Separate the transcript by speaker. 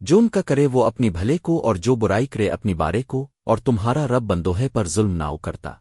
Speaker 1: جو ان کا کرے وہ اپنی بھلے کو اور جو برائی کرے اپنی بارے کو اور تمہارا رب بندوہے پر ظلم نہ کرتا۔